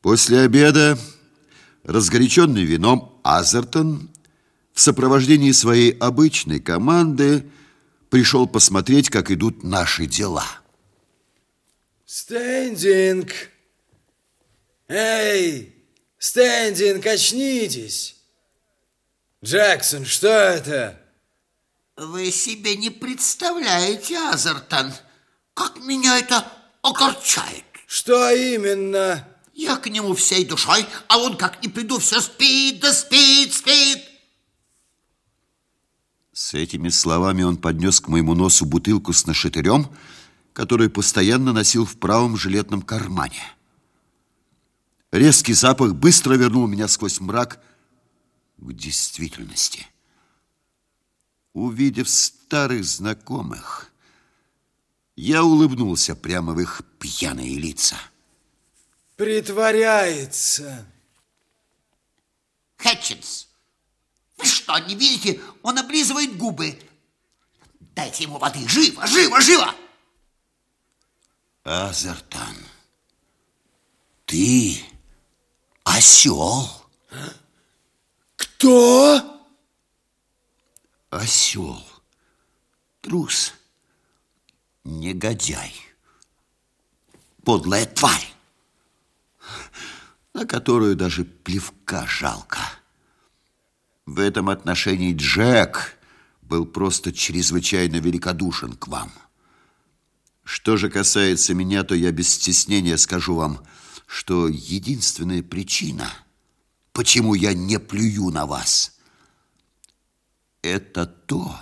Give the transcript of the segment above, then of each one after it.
После обеда, разгоряченный вином, Азертон в сопровождении своей обычной команды пришел посмотреть, как идут наши дела. Стендинг! Эй, Стендинг, очнитесь! Джексон, что это? Вы себе не представляете, Азертон, как меня это огорчает. Что именно? Я к нему всей душой, а он как не приду, все спит, да спит, спит. С этими словами он поднес к моему носу бутылку с нашатырем, который постоянно носил в правом жилетном кармане. Резкий запах быстро вернул меня сквозь мрак к действительности. Увидев старых знакомых, я улыбнулся прямо в их пьяные лица. Притворяется. Хэтчинс, вы что, не видите? Он облизывает губы. Дайте ему воды. Живо, живо, живо! Азертон, ты осел. Кто? Осел. Трус. Негодяй. Подлая тварь на которую даже плевка жалко. В этом отношении Джек был просто чрезвычайно великодушен к вам. Что же касается меня, то я без стеснения скажу вам, что единственная причина, почему я не плюю на вас, это то,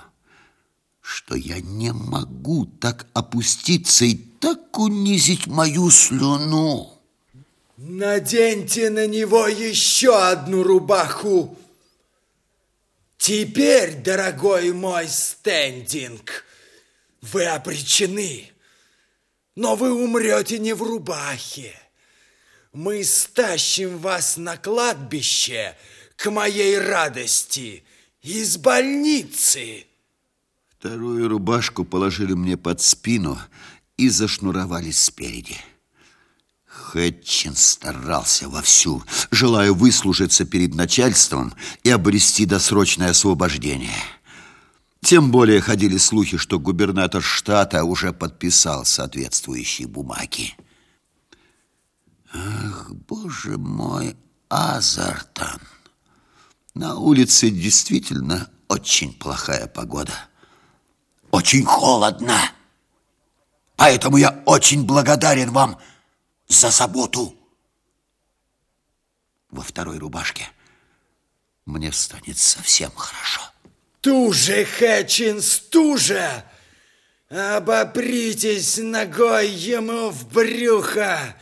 что я не могу так опуститься и так унизить мою слюну. Наденьте на него еще одну рубаху. Теперь, дорогой мой стендинг, вы обречены. Но вы умрете не в рубахе. Мы стащим вас на кладбище к моей радости из больницы. Вторую рубашку положили мне под спину и зашнуровали спереди. Хэтчин старался вовсю, желая выслужиться перед начальством и обрести досрочное освобождение. Тем более ходили слухи, что губернатор штата уже подписал соответствующие бумаги. Ах, боже мой, Азартан! На улице действительно очень плохая погода. Очень холодно. Поэтому я очень благодарен вам за заботу. Во второй рубашке мне станет совсем хорошо. Туже, Хэтчинс, туже! Обопритесь ногой ему в брюхо!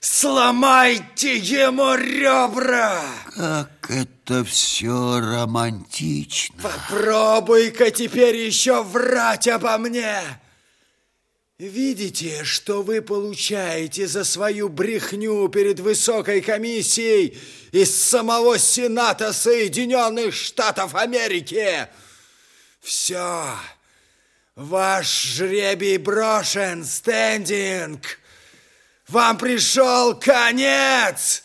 Сломайте ему ребра! Как это все романтично! Попробуй-ка теперь еще врать обо мне! Видите, что вы получаете за свою брехню перед высокой комиссией из самого Сената Соединенных Штатов Америки? Все, ваш жребий брошен, стендинг. Вам пришел конец.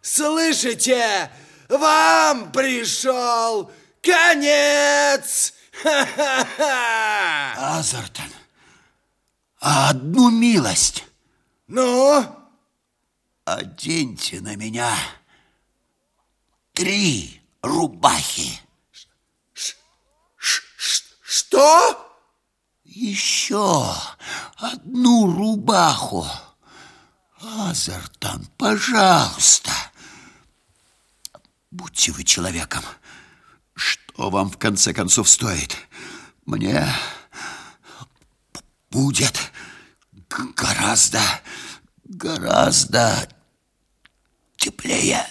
Слышите? Вам пришел конец. Ха-ха-ха! Азартон, а одну милость. Ну? Оденьте на меня три рубахи. Ш -ш -ш Что? Еще одну рубаху. Азартан, пожалуйста. Будьте вы человеком. Что вам в конце концов стоит? Мне будет гораздо, гораздо теплее.